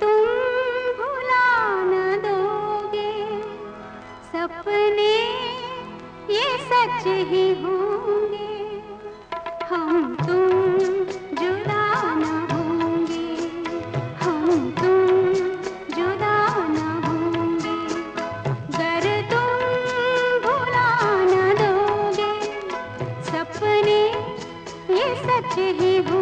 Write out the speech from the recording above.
तुम भुला न दोगे सपने ये सच ही होंगे। हम तुम जुदा न होंगे। हम तुम जुदा न होंगे। गर तुम भुला न दोगे। सपने ये सच ही होंगे।